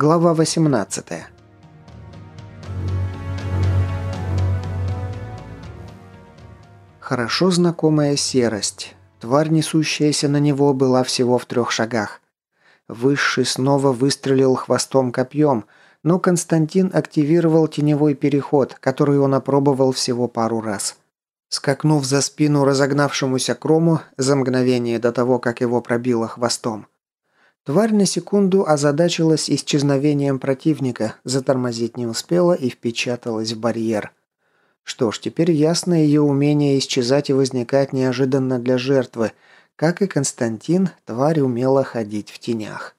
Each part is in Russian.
Глава 18 Хорошо знакомая серость. Тварь, несущаяся на него, была всего в трех шагах. Высший снова выстрелил хвостом-копьем, но Константин активировал теневой переход, который он опробовал всего пару раз. Скакнув за спину разогнавшемуся крому за мгновение до того, как его пробило хвостом. Тварь на секунду озадачилась исчезновением противника, затормозить не успела и впечаталась в барьер. Что ж, теперь ясно ее умение исчезать и возникать неожиданно для жертвы. Как и Константин, тварь умела ходить в тенях.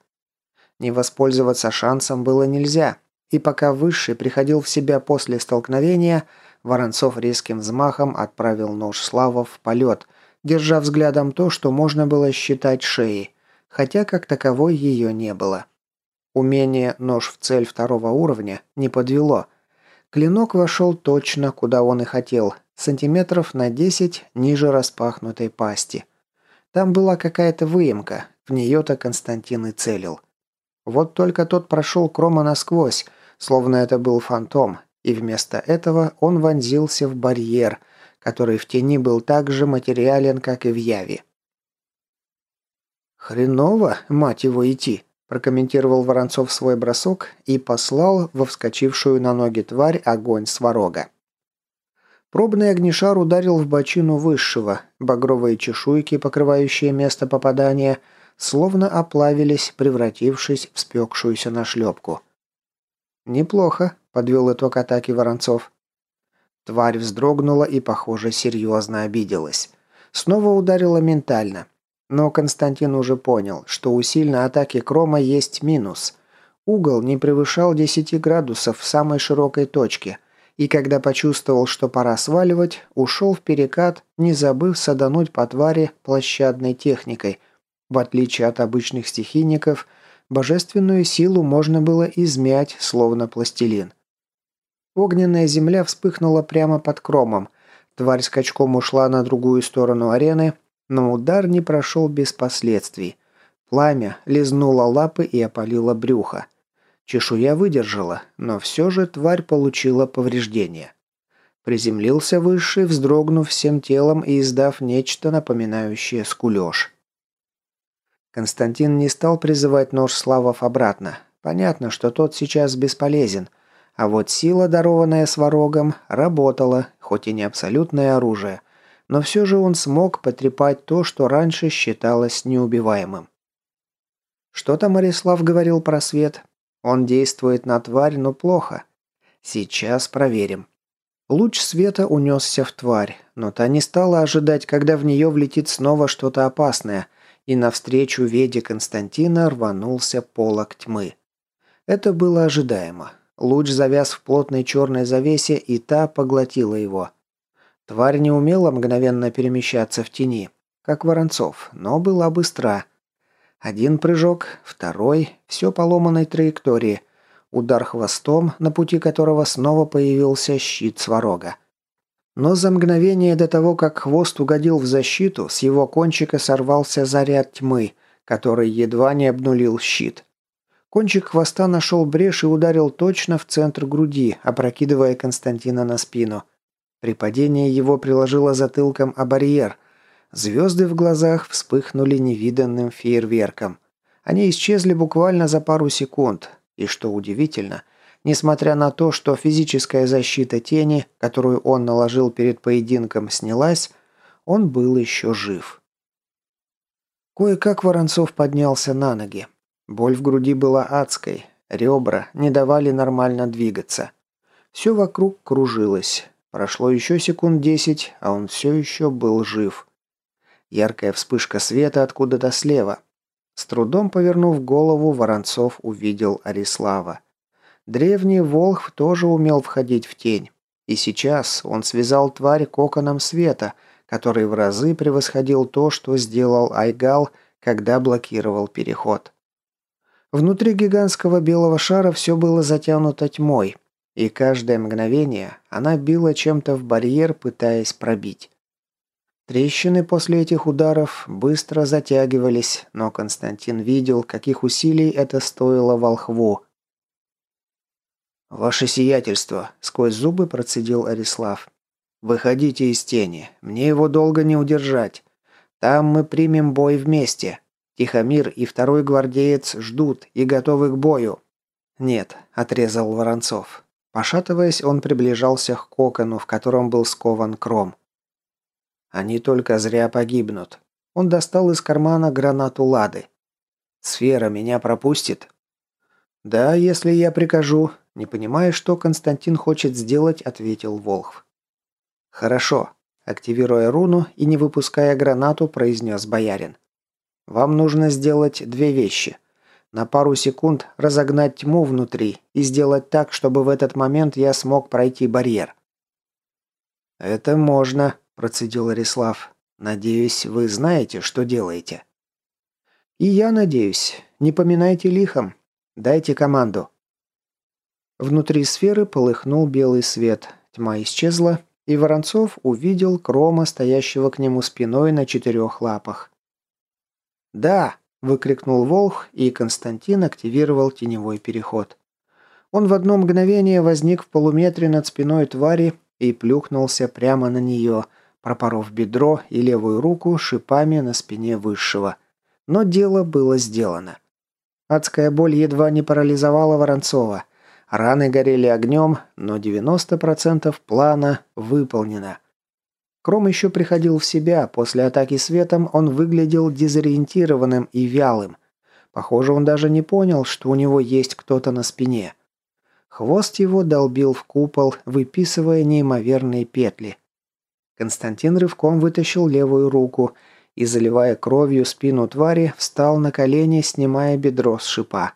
Не воспользоваться шансом было нельзя, и пока Высший приходил в себя после столкновения, Воронцов резким взмахом отправил нож Слава в полет, держа взглядом то, что можно было считать шеей – хотя как таковой ее не было. Умение «нож в цель» второго уровня не подвело. Клинок вошел точно, куда он и хотел, сантиметров на 10 ниже распахнутой пасти. Там была какая-то выемка, в нее-то Константин и целил. Вот только тот прошел Крома насквозь, словно это был фантом, и вместо этого он вонзился в барьер, который в тени был так же материален, как и в яви. «Хреново, мать его, идти», – прокомментировал Воронцов свой бросок и послал во вскочившую на ноги тварь огонь сварога. Пробный огнешар ударил в бочину высшего, багровые чешуйки, покрывающие место попадания, словно оплавились, превратившись в спекшуюся нашлепку. «Неплохо», – подвел итог атаки Воронцов. Тварь вздрогнула и, похоже, серьезно обиделась. Снова ударила ментально. Но Константин уже понял, что у сильной атаки Крома есть минус. Угол не превышал 10 градусов в самой широкой точке, и когда почувствовал, что пора сваливать, ушел в перекат, не забыв садануть по твари площадной техникой. В отличие от обычных стихийников, божественную силу можно было измять, словно пластилин. Огненная земля вспыхнула прямо под кромом. Тварь скачком ушла на другую сторону арены, но удар не прошел без последствий. Пламя лизнуло лапы и опалило брюхо. Чешуя выдержала, но все же тварь получила повреждения. Приземлился выше, вздрогнув всем телом и издав нечто напоминающее скулеж. Константин не стал призывать нож Славов обратно. Понятно, что тот сейчас бесполезен. А вот сила, дарованная Сварогом, работала, хоть и не абсолютное оружие – но все же он смог потрепать то, что раньше считалось неубиваемым. Что там Арислав говорил про свет? Он действует на тварь, но плохо. Сейчас проверим. Луч света унесся в тварь, но та не стала ожидать, когда в нее влетит снова что-то опасное, и навстречу Веде Константина рванулся полок тьмы. Это было ожидаемо. Луч завяз в плотной черной завесе, и та поглотила его. Тварь не умела мгновенно перемещаться в тени, как Воронцов, но была быстра. Один прыжок, второй, все по ломаной траектории. Удар хвостом, на пути которого снова появился щит сварога. Но за мгновение до того, как хвост угодил в защиту, с его кончика сорвался заряд тьмы, который едва не обнулил щит. Кончик хвоста нашел брешь и ударил точно в центр груди, опрокидывая Константина на спину. При падении его приложило затылком о барьер. Звезды в глазах вспыхнули невиданным фейерверком. Они исчезли буквально за пару секунд. И что удивительно, несмотря на то, что физическая защита тени, которую он наложил перед поединком, снялась, он был еще жив. Кое-как Воронцов поднялся на ноги. Боль в груди была адской, ребра не давали нормально двигаться. Все вокруг кружилось. Прошло еще секунд десять, а он все еще был жив. Яркая вспышка света откуда-то слева. С трудом повернув голову, Воронцов увидел Арислава. Древний Волхв тоже умел входить в тень. И сейчас он связал тварь коконом света, который в разы превосходил то, что сделал Айгал, когда блокировал переход. Внутри гигантского белого шара все было затянуто тьмой, и каждое мгновение она била чем-то в барьер, пытаясь пробить. Трещины после этих ударов быстро затягивались, но Константин видел, каких усилий это стоило волхву. «Ваше сиятельство», — сквозь зубы процедил Арислав. «Выходите из тени. Мне его долго не удержать. Там мы примем бой вместе. Тихомир и второй гвардеец ждут и готовы к бою». «Нет», — отрезал Воронцов. Пошатываясь, он приближался к кокону, в котором был скован кром. «Они только зря погибнут». Он достал из кармана гранату Лады. «Сфера меня пропустит?» «Да, если я прикажу», – не понимая, что Константин хочет сделать, ответил Волхв. «Хорошо», – активируя руну и не выпуская гранату, произнес боярин. «Вам нужно сделать две вещи. На пару секунд разогнать тьму внутри и сделать так, чтобы в этот момент я смог пройти барьер». «Это можно», – процедил Арислав. «Надеюсь, вы знаете, что делаете». «И я надеюсь. Не поминайте лихом. Дайте команду». Внутри сферы полыхнул белый свет. Тьма исчезла, и Воронцов увидел Крома, стоящего к нему спиной на четырех лапах. «Да!» – выкрикнул Волх, и Константин активировал теневой переход. Он в одно мгновение возник в полуметре над спиной твари и плюхнулся прямо на нее, пропоров бедро и левую руку шипами на спине высшего. Но дело было сделано. Адская боль едва не парализовала Воронцова. Раны горели огнем, но 90% плана выполнено. Кром еще приходил в себя, после атаки светом он выглядел дезориентированным и вялым. Похоже, он даже не понял, что у него есть кто-то на спине. Хвост его долбил в купол, выписывая неимоверные петли. Константин рывком вытащил левую руку – и, заливая кровью спину твари, встал на колени, снимая бедро с шипа.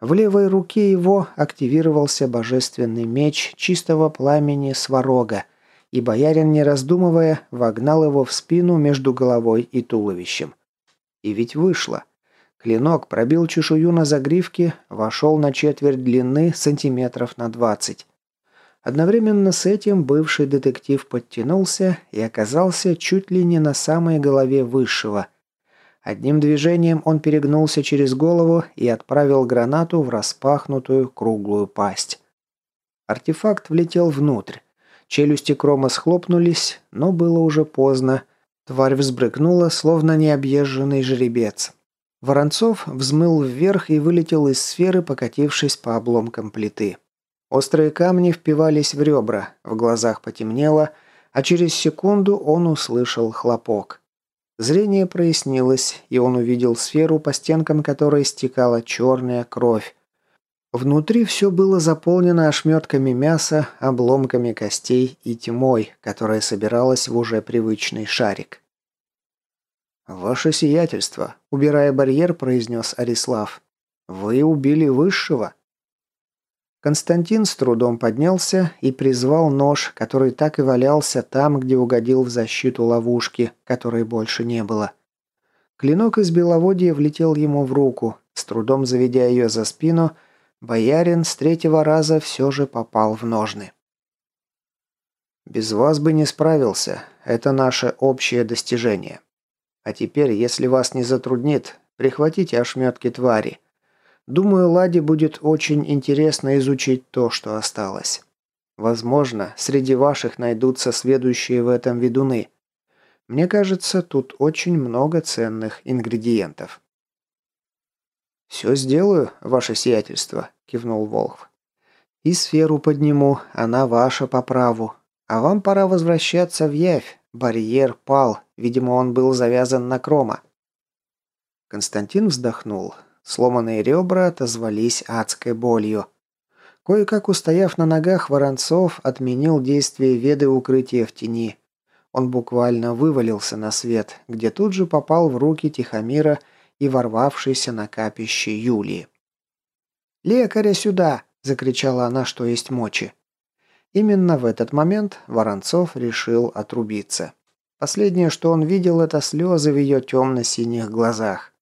В левой руке его активировался божественный меч чистого пламени сварога, и боярин, не раздумывая, вогнал его в спину между головой и туловищем. И ведь вышло. Клинок пробил чешую на загривке, вошел на четверть длины сантиметров на двадцать. Одновременно с этим бывший детектив подтянулся и оказался чуть ли не на самой голове высшего. Одним движением он перегнулся через голову и отправил гранату в распахнутую круглую пасть. Артефакт влетел внутрь. Челюсти Крома схлопнулись, но было уже поздно. Тварь взбрыкнула, словно необъезженный жеребец. Воронцов взмыл вверх и вылетел из сферы, покатившись по обломкам плиты. Острые камни впивались в ребра, в глазах потемнело, а через секунду он услышал хлопок. Зрение прояснилось, и он увидел сферу, по стенкам которой стекала черная кровь. Внутри все было заполнено ошметками мяса, обломками костей и тьмой, которая собиралась в уже привычный шарик. «Ваше сиятельство», — убирая барьер, произнес Арислав. «Вы убили высшего?» Константин с трудом поднялся и призвал нож, который так и валялся там, где угодил в защиту ловушки, которой больше не было. Клинок из беловодья влетел ему в руку. С трудом заведя ее за спину, боярин с третьего раза все же попал в ножны. «Без вас бы не справился. Это наше общее достижение. А теперь, если вас не затруднит, прихватите ошметки твари». Думаю, Ладе будет очень интересно изучить то, что осталось. Возможно, среди ваших найдутся следующие в этом ведуны. Мне кажется, тут очень много ценных ингредиентов. «Все сделаю, ваше сиятельство», – кивнул Волхв. «И сферу подниму, она ваша по праву. А вам пора возвращаться в Явь. Барьер пал, видимо, он был завязан на крома». Константин вздохнул. Сломанные ребра отозвались адской болью. Кое-как устояв на ногах, Воронцов отменил действие веды укрытия в тени. Он буквально вывалился на свет, где тут же попал в руки Тихомира и ворвавшийся на капище Юлии. «Лекаря сюда!» – закричала она, что есть мочи. Именно в этот момент Воронцов решил отрубиться. Последнее, что он видел, это слезы в ее темно-синих глазах.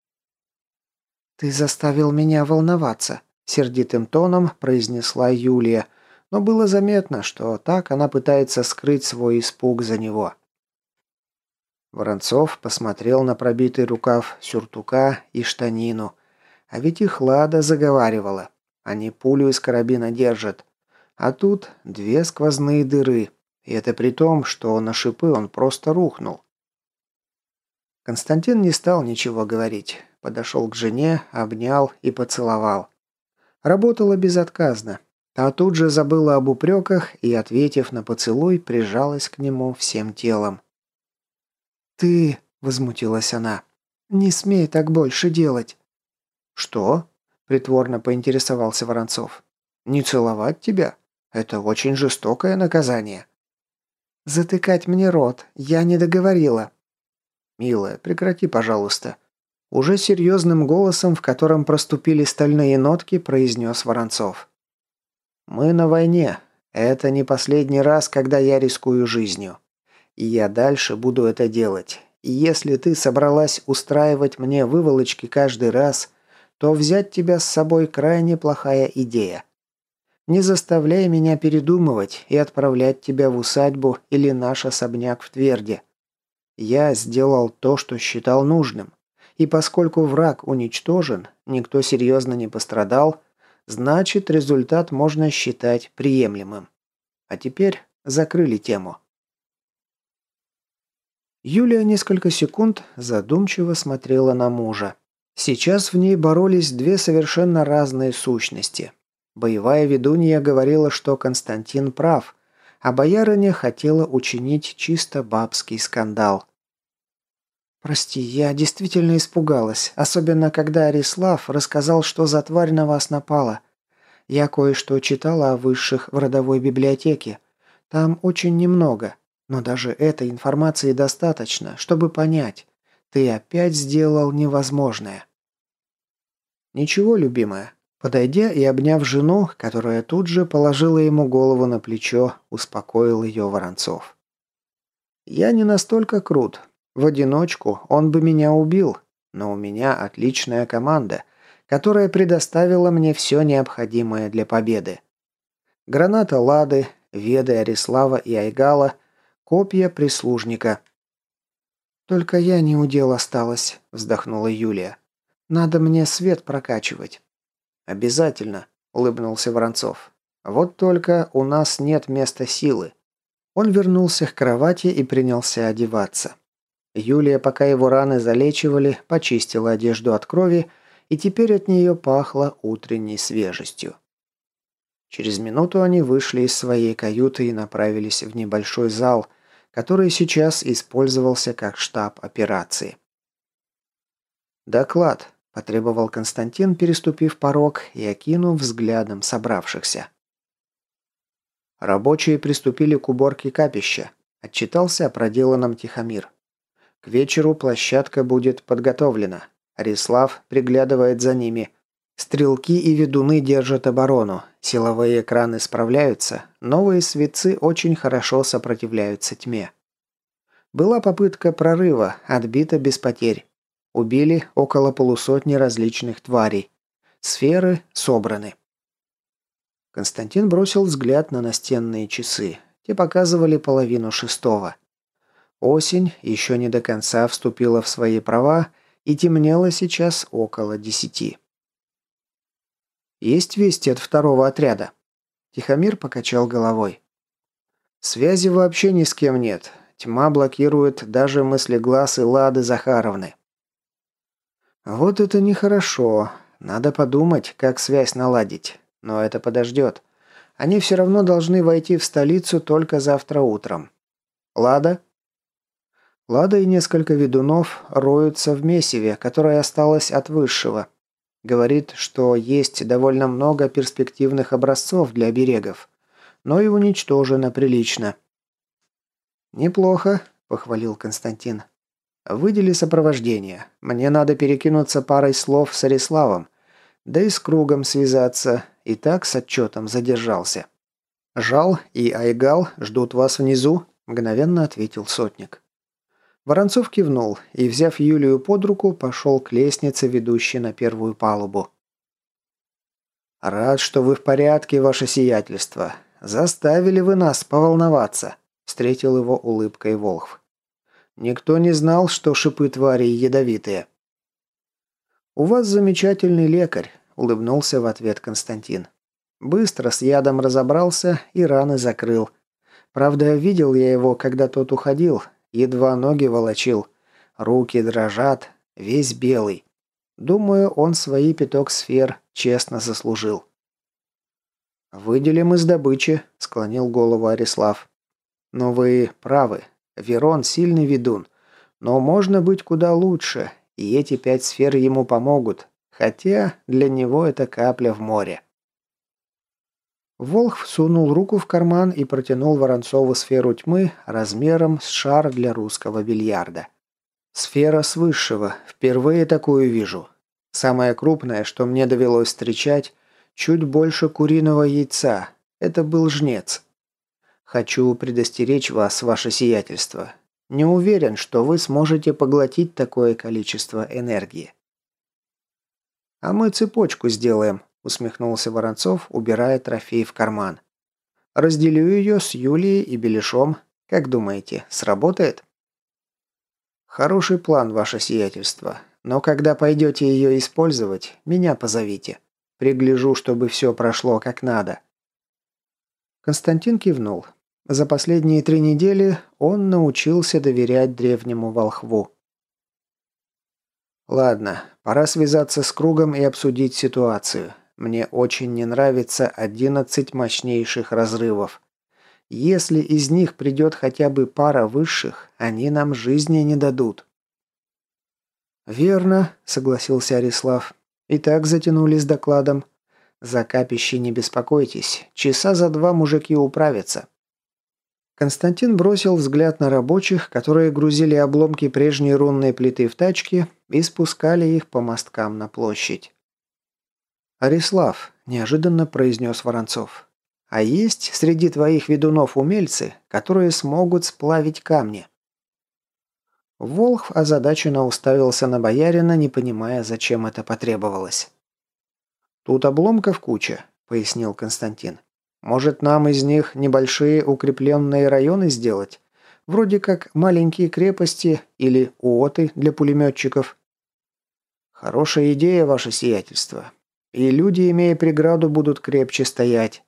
«Ты заставил меня волноваться», – сердитым тоном произнесла Юлия, но было заметно, что так она пытается скрыть свой испуг за него. Воронцов посмотрел на пробитый рукав сюртука и штанину. А ведь их Лада заговаривала. Они пулю из карабина держат. А тут две сквозные дыры. И это при том, что на шипы он просто рухнул. Константин не стал ничего говорить. Подошел к жене, обнял и поцеловал. Работала безотказно. А тут же забыла об упреках и, ответив на поцелуй, прижалась к нему всем телом. «Ты...» – возмутилась она. «Не смей так больше делать». «Что?» – притворно поинтересовался Воронцов. «Не целовать тебя? Это очень жестокое наказание». «Затыкать мне рот. Я не договорила», «Милая, прекрати, пожалуйста». Уже серьезным голосом, в котором проступили стальные нотки, произнес Воронцов. «Мы на войне. Это не последний раз, когда я рискую жизнью. И я дальше буду это делать. И если ты собралась устраивать мне выволочки каждый раз, то взять тебя с собой крайне плохая идея. Не заставляй меня передумывать и отправлять тебя в усадьбу или наш особняк в Тверде. Я сделал то, что считал нужным. И поскольку враг уничтожен, никто серьезно не пострадал, значит результат можно считать приемлемым. А теперь закрыли тему. Юлия несколько секунд задумчиво смотрела на мужа. Сейчас в ней боролись две совершенно разные сущности. Боевая ведунья говорила, что Константин прав, а боярыня хотела учинить чисто бабский скандал. «Прости, я действительно испугалась, особенно когда Арислав рассказал, что за тварь на вас напала. Я кое-что читала о высших в родовой библиотеке. Там очень немного, но даже этой информации достаточно, чтобы понять. Ты опять сделал невозможное». «Ничего, любимая». Подойдя и обняв жену, которая тут же положила ему голову на плечо, успокоил ее Воронцов. «Я не настолько крут, в одиночку он бы меня убил, но у меня отличная команда, которая предоставила мне все необходимое для победы. Граната Лады, Веды Арислава и Айгала, копья прислужника. «Только я не удел осталась», – вздохнула Юлия. «Надо мне свет прокачивать». «Обязательно», – улыбнулся Воронцов. «Вот только у нас нет места силы». Он вернулся к кровати и принялся одеваться. Юлия, пока его раны залечивали, почистила одежду от крови, и теперь от нее пахло утренней свежестью. Через минуту они вышли из своей каюты и направились в небольшой зал, который сейчас использовался как штаб операции. «Доклад», – потребовал Константин, переступив порог и окинув взглядом собравшихся. Рабочие приступили к уборке капища. Отчитался о проделанном Тихомир. К вечеру площадка будет подготовлена. Арислав приглядывает за ними. Стрелки и ведуны держат оборону. Силовые экраны справляются. Новые светцы очень хорошо сопротивляются тьме. Была попытка прорыва, отбита без потерь. Убили около полусотни различных тварей. Сферы собраны. Константин бросил взгляд на настенные часы. Те показывали половину шестого. Осень еще не до конца вступила в свои права и темнело сейчас около десяти. «Есть вести от второго отряда?» Тихомир покачал головой. «Связи вообще ни с кем нет. Тьма блокирует даже мысли глаз и Лады Захаровны». «Вот это нехорошо. Надо подумать, как связь наладить. Но это подождет. Они все равно должны войти в столицу только завтра утром. Лада?» Лада и несколько ведунов роются в месиве, которое осталось от высшего. Говорит, что есть довольно много перспективных образцов для оберегов, но и уничтожено прилично. «Неплохо», – похвалил Константин. «Выдели сопровождение. Мне надо перекинуться парой слов с Ариславом, да и с кругом связаться, и так с отчетом задержался». «Жал и Айгал ждут вас внизу», – мгновенно ответил сотник. Воронцов кивнул и, взяв Юлию под руку, пошел к лестнице, ведущей на первую палубу. «Рад, что вы в порядке, ваше сиятельство. Заставили вы нас поволноваться», – встретил его улыбкой Волхв. «Никто не знал, что шипы твари ядовитые». «У вас замечательный лекарь. – улыбнулся в ответ Константин. Быстро с ядом разобрался и раны закрыл. Правда, видел я его, когда тот уходил, едва ноги волочил. Руки дрожат, весь белый. Думаю, он свои пяток сфер честно заслужил. «Выделим из добычи», – склонил голову Арислав. «Но вы правы. Верон – сильный ведун. Но можно быть куда лучше, и эти пять сфер ему помогут. Хотя для него это капля в море». Волх сунул руку в карман и протянул Воронцову сферу тьмы размером с шар для русского бильярда. «Сфера с высшего. Впервые такую вижу. Самая крупная, что мне довелось встречать, чуть больше куриного яйца. Это был жнец. Хочу предостеречь вас, ваше сиятельство. Не уверен, что вы сможете поглотить такое количество энергии. А мы цепочку сделаем, усмехнулся Воронцов, убирая трофей в карман. Разделю ее с Юлией и Беляшом. Как думаете, сработает? Хороший план, ваше сиятельство. Но когда пойдете ее использовать, меня позовите. Пригляжу, чтобы все прошло как надо». Константин кивнул. За последние три недели он научился доверять древнему волхву. «Ладно, пора связаться с кругом и обсудить ситуацию. Мне очень не нравится одиннадцать мощнейших разрывов. Если из них придет хотя бы пара высших, они нам жизни не дадут». «Верно», — согласился Арислав. «И так затянули с докладом. За капище не беспокойтесь. Часа за два мужики управятся». Константин бросил взгляд на рабочих, которые грузили обломки прежней рунной плиты в тачки и спускали их по мосткам на площадь. «Арислав», – неожиданно произнес Воронцов, – «а есть среди твоих ведунов умельцы, которые смогут сплавить камни?» Волх озадаченно уставился на боярина, не понимая, зачем это потребовалось. «Тут обломков куча», — пояснил Константин. «Может, нам из них небольшие укрепленные районы сделать? Вроде как маленькие крепости или уоты для пулеметчиков?» «Хорошая идея, ваше сиятельство. И люди, имея преграду, будут крепче стоять.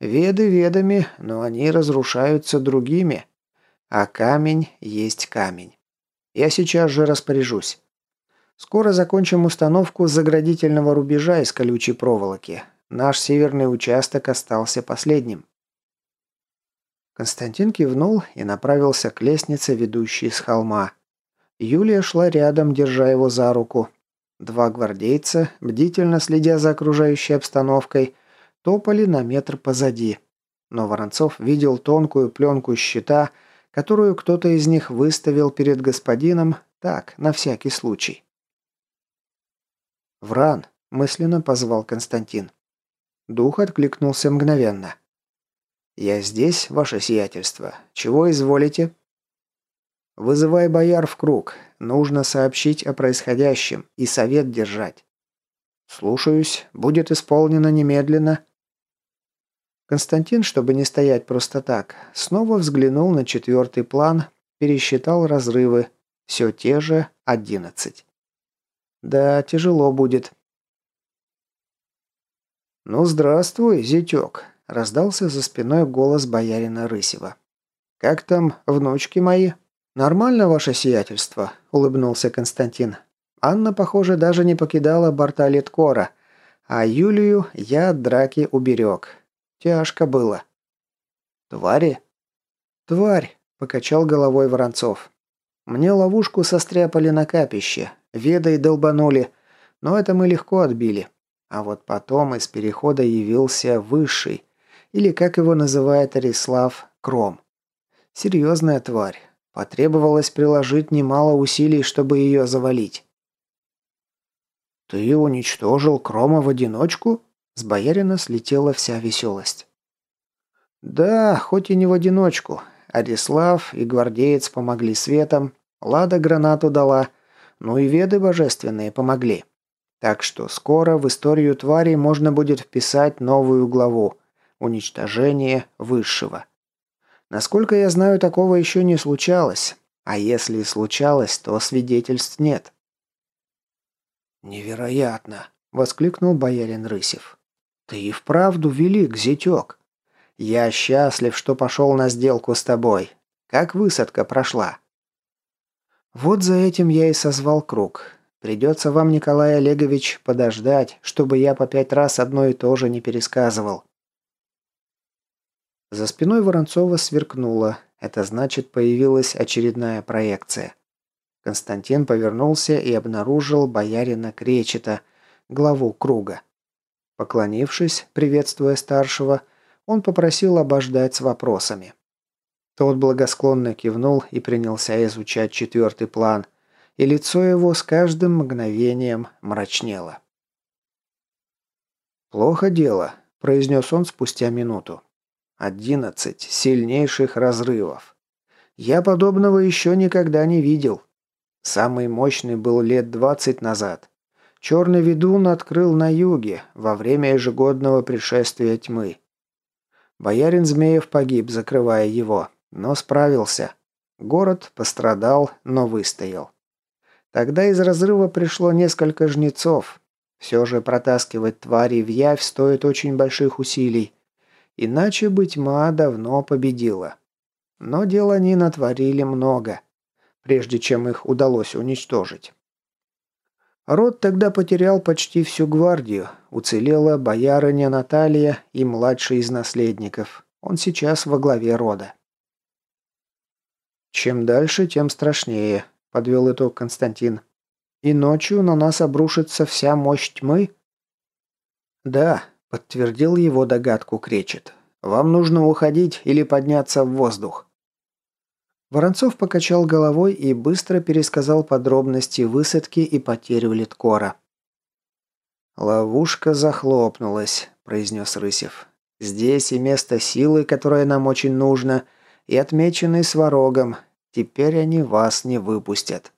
Веды ведами, но они разрушаются другими. А камень есть камень. Я сейчас же распоряжусь. Скоро закончим установку заградительного рубежа из колючей проволоки. Наш северный участок остался последним. Константин кивнул и направился к лестнице, ведущей с холма. Юлия шла рядом, держа его за руку. Два гвардейца, бдительно следя за окружающей обстановкой, топали на метр позади. Но Воронцов видел тонкую пленку щита, которую кто-то из них выставил перед господином, так, на всякий случай. «Вран», – мысленно позвал Константин. Дух откликнулся мгновенно. «Я здесь, ваше сиятельство. Чего изволите?» «Вызывай бояр в круг. Нужно сообщить о происходящем и совет держать». «Слушаюсь. Будет исполнено немедленно», Константин, чтобы не стоять просто так, снова взглянул на четвертый план, пересчитал разрывы. Все те же одиннадцать. Да, тяжело будет. «Ну, здравствуй, зятек», – раздался за спиной голос боярина Рысева. «Как там внучки мои?» «Нормально, ваше сиятельство», – улыбнулся Константин. Анна, похоже, даже не покидала борта Литкора, а Юлию я от драки уберег. Тяжко было. «Твари?» «Тварь», — покачал головой Воронцов. «Мне ловушку состряпали на капище, ведой долбанули, но это мы легко отбили. А вот потом из перехода явился Высший, или, как его называет Арислав, Кром. Серьезная тварь. Потребовалось приложить немало усилий, чтобы ее завалить. «Ты уничтожил Крома в одиночку?» С боярина слетела вся веселость. Да, хоть и не в одиночку. Арислав и гвардеец помогли светом, Лада гранату дала, ну и веды божественные помогли. Так что скоро в историю тварей можно будет вписать новую главу «Уничтожение высшего». Насколько я знаю, такого еще не случалось. А если и случалось, то свидетельств нет. «Невероятно!» – воскликнул боярин Рысев. «Ты и вправду велик, зятек. Я счастлив, что пошел на сделку с тобой. Как высадка прошла?» «Вот за этим я и созвал круг. Придется вам, Николай Олегович, подождать, чтобы я по пять раз одно и то же не пересказывал». За спиной Воронцова сверкнуло. Это значит, появилась очередная проекция. Константин повернулся и обнаружил боярина Кречета, главу круга. Поклонившись, приветствуя старшего, он попросил обождать с вопросами. Тот благосклонно кивнул и принялся изучать четвертый план, и лицо его с каждым мгновением мрачнело. «Плохо дело», – произнес он спустя минуту. «Одиннадцать сильнейших разрывов. Я подобного еще никогда не видел. Самый мощный был лет двадцать назад. Черный ведун открыл на юге, во время ежегодного пришествия тьмы. Боярин Змеев погиб, закрывая его, но справился. Город пострадал, но выстоял. Тогда из разрыва пришло несколько жнецов. Все же протаскивать твари в явь стоит очень больших усилий. Иначе бы тьма давно победила. Но дел они натворили много прежде чем их удалось уничтожить. Род тогда потерял почти всю гвардию. Уцелела боярыня Наталья и младший из наследников. Он сейчас во главе рода. «Чем дальше, тем страшнее», – подвел итог Константин. «И ночью на нас обрушится вся мощь тьмы?» «Да», – подтвердил его догадку Кречет. «Вам нужно уходить или подняться в воздух». Воронцов покачал головой и быстро пересказал подробности высадки и потерю литкора. «Ловушка захлопнулась», – произнес Рысев. «Здесь и место силы, которое нам очень нужно, и отмеченный сварогом. Теперь они вас не выпустят».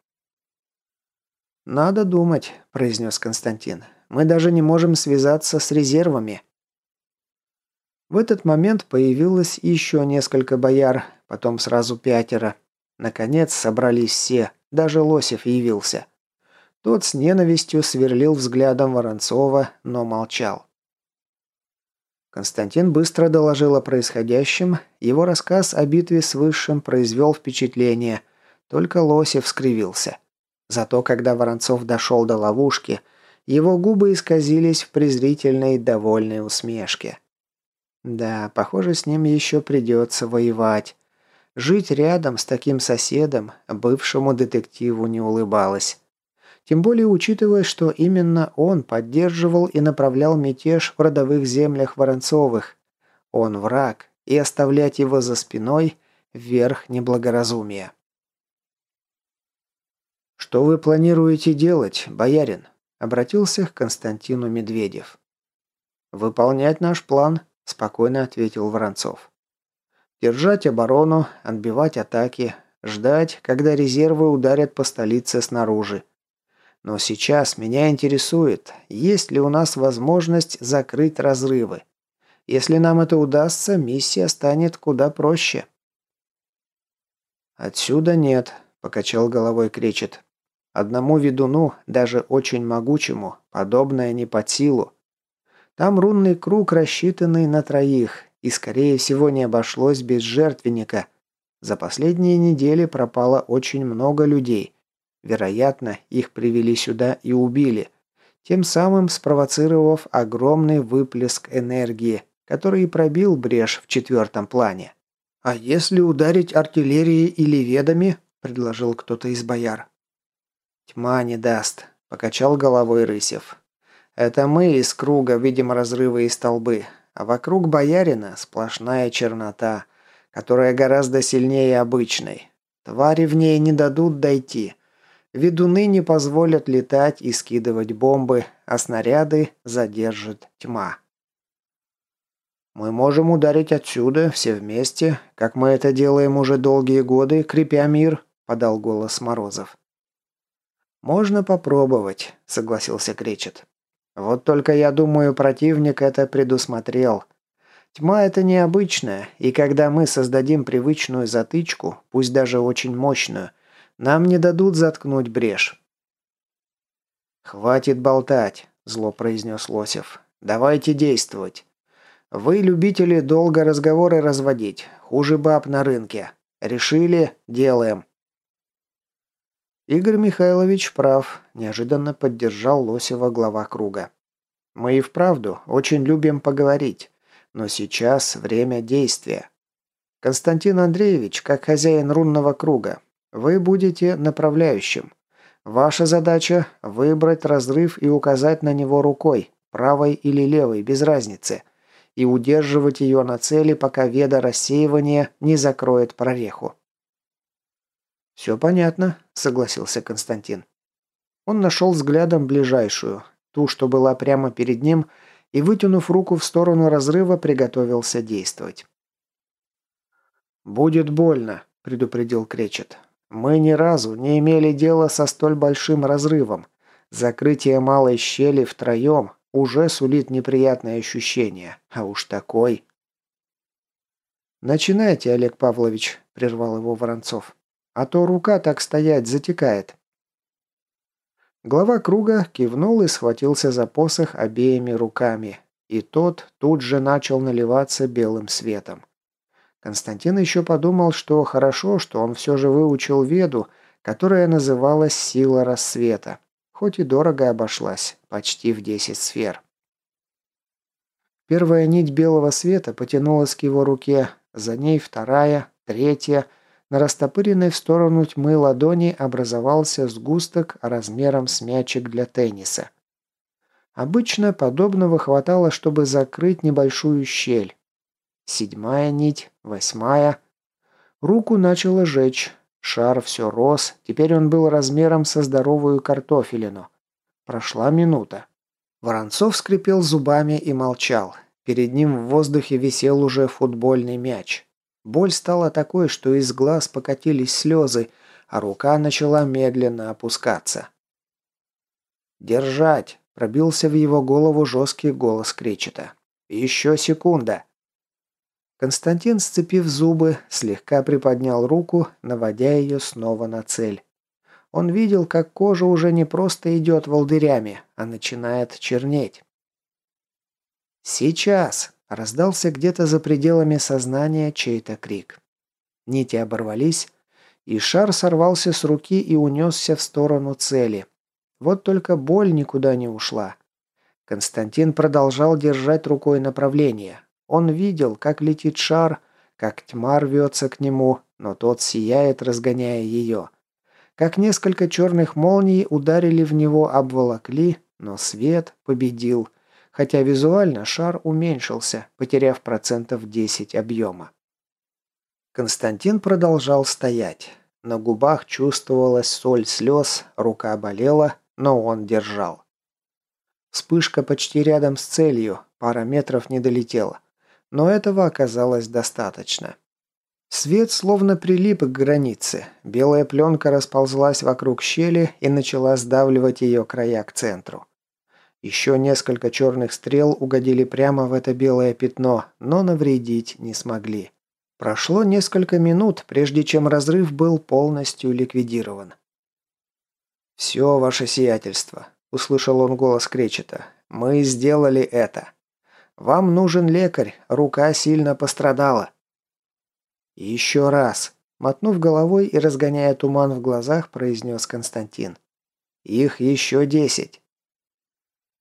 «Надо думать», – произнес Константин. «Мы даже не можем связаться с резервами». В этот момент появилось еще несколько бояр, потом сразу пятеро. Наконец собрались все, даже Лосев явился. Тот с ненавистью сверлил взглядом Воронцова, но молчал. Константин быстро доложил о происходящем, его рассказ о битве с Высшим произвел впечатление, только Лосев скривился. Зато когда Воронцов дошел до ловушки, его губы исказились в презрительной довольной усмешке. Да, похоже, с ним еще придется воевать. Жить рядом с таким соседом бывшему детективу не улыбалось. Тем более учитывая, что именно он поддерживал и направлял мятеж в родовых землях Воронцовых. Он враг, и оставлять его за спиной – верх неблагоразумия. «Что вы планируете делать, боярин?» – обратился к Константину Медведев. «Выполнять наш план», – спокойно ответил Воронцов. Держать оборону, отбивать атаки, ждать, когда резервы ударят по столице снаружи. Но сейчас меня интересует, есть ли у нас возможность закрыть разрывы. Если нам это удастся, миссия станет куда проще. «Отсюда нет», – покачал головой Кречет. «Одному ведуну, даже очень могучему, подобное не под силу. Там рунный круг, рассчитанный на троих, и, скорее всего, не обошлось без жертвенника. За последние недели пропало очень много людей. Вероятно, их привели сюда и убили, тем самым спровоцировав огромный выплеск энергии, который пробил брешь в четвертом плане. «А если ударить артиллерией или ведами?» – предложил кто-то из бояр. «Тьма не даст», – покачал головой Рысев. «Это мы из круга видим разрывы и столбы, а вокруг боярина сплошная чернота, которая гораздо сильнее обычной. Твари в ней не дадут дойти. Ведуны не позволят летать и скидывать бомбы, а снаряды задержит тьма. Мы можем ударить отсюда, все вместе, как мы это делаем уже долгие годы, крепя мир, подал голос Морозов. Можно попробовать, согласился Кречет. Вот только я думаю, противник это предусмотрел. Тьма это необычная, и когда мы создадим привычную затычку, пусть даже очень мощную, нам не дадут заткнуть брешь. «Хватит болтать», – зло произнес Лосев. «Давайте действовать. Вы любители долго разговоры разводить. Хуже баб на рынке. Решили – делаем». Игорь Михайлович прав, неожиданно поддержал Лосева глава круга. Мы и вправду очень любим поговорить, но сейчас время действия. Константин Андреевич, как хозяин рунного круга, вы будете направляющим. Ваша задача – выбрать разрыв и указать на него рукой, правой или левой, без разницы, и удерживать ее на цели, пока веда рассеивания не закроет прореху. «Все понятно», – согласился Константин. Он нашел взглядом ближайшую, ту, что была прямо перед ним, и, вытянув руку в сторону разрыва, приготовился действовать. «Будет больно», – предупредил Кречет. Мы ни разу не имели дела со столь большим разрывом. Закрытие малой щели втроем уже сулит неприятное ощущение. А уж такой... «Начинайте, Олег Павлович», – прервал его Воронцов. «А то рука так стоять затекает». Глава круга кивнул и схватился за посох обеими руками, и тот тут же начал наливаться белым светом. Константин еще подумал, что хорошо, что он все же выучил веду, которая называлась «Сила рассвета», хоть и дорого обошлась, почти в 10 сфер. Первая нить белого света потянулась к его руке, за ней вторая, третья. На растопыренной в сторону тьмы ладони образовался сгусток размером с мячик для тенниса. Обычно подобного хватало, чтобы закрыть небольшую щель. Седьмая нить, восьмая. Руку начало жечь. Шар все рос, теперь он был размером со здоровую картофелину. Прошла минута. Воронцов скрипел зубами и молчал. Перед ним в воздухе висел уже футбольный мяч. Боль стала такой, что из глаз покатились слезы, а рука начала медленно опускаться. «Держать!» – пробился в его голову жесткий голос Кречета. «Еще секунда!» Константин, сцепив зубы, слегка приподнял руку, наводя ее снова на цель. Он видел, как кожа уже не просто идет волдырями, а начинает чернеть. «Сейчас!» – раздался где-то за пределами сознания чей-то крик. Нити оборвались, и шар сорвался с руки и унесся в сторону цели. Вот только боль никуда не ушла. Константин продолжал держать рукой направление. Он видел, как летит шар, как тьма рвется к нему, но тот сияет, разгоняя ее. Как несколько черных молний ударили в него, обволокли, но свет победил, хотя визуально шар уменьшился, потеряв процентов 10 объема. Константин продолжал стоять. На губах чувствовалась соль слез, рука болела, но он держал. Вспышка почти рядом с целью, пара метров не долетела. Но этого оказалось достаточно. Свет словно прилип к границе. Белая пленка расползлась вокруг щели и начала сдавливать ее края к центру. Еще несколько черных стрел угодили прямо в это белое пятно, но навредить не смогли. Прошло несколько минут, прежде чем разрыв был полностью ликвидирован. «Все, ваше сиятельство», — услышал он голос Кречета. «Мы сделали это. Вам нужен лекарь, рука сильно пострадала». «Еще раз», — мотнув головой и разгоняя туман в глазах, произнес Константин. «Их еще десять».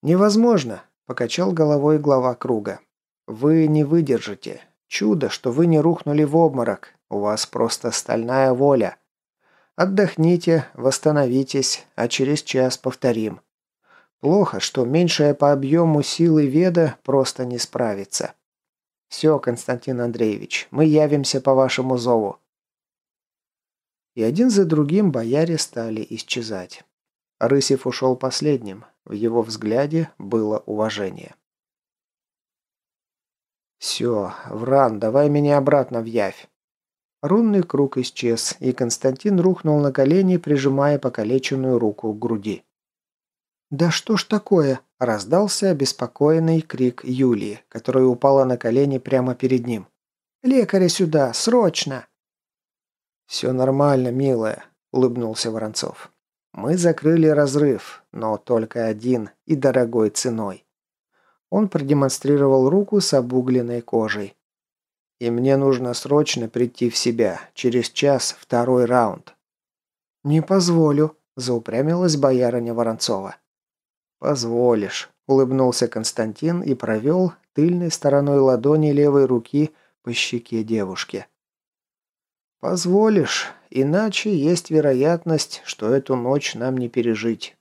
«Невозможно», — покачал головой глава круга. «Вы не выдержите. Чудо, что вы не рухнули в обморок. У вас просто стальная воля. Отдохните, восстановитесь, а через час повторим. Плохо, что меньшая по объему силы веда просто не справится. Все, Константин Андреевич, мы явимся по вашему зову. И один за другим бояре стали исчезать. Рысев ушел последним. В его взгляде было уважение. «Все, Вран, давай меня обратно в явь». Рунный круг исчез, и Константин рухнул на колени, прижимая покалеченную руку к груди. «Да что ж такое?» – раздался обеспокоенный крик Юлии, которая упала на колени прямо перед ним. «Лекаря сюда! Срочно!» «Все нормально, милая», – улыбнулся Воронцов. Мы закрыли разрыв, но только один и дорогой ценой. Он продемонстрировал руку с обугленной кожей. И мне нужно срочно прийти в себя. Через час второй раунд. «Не позволю», – заупрямилась боярыня Воронцова. «Позволишь», – улыбнулся Константин и провел тыльной стороной ладони левой руки по щеке девушки. «Позволишь, иначе есть вероятность, что эту ночь нам не пережить».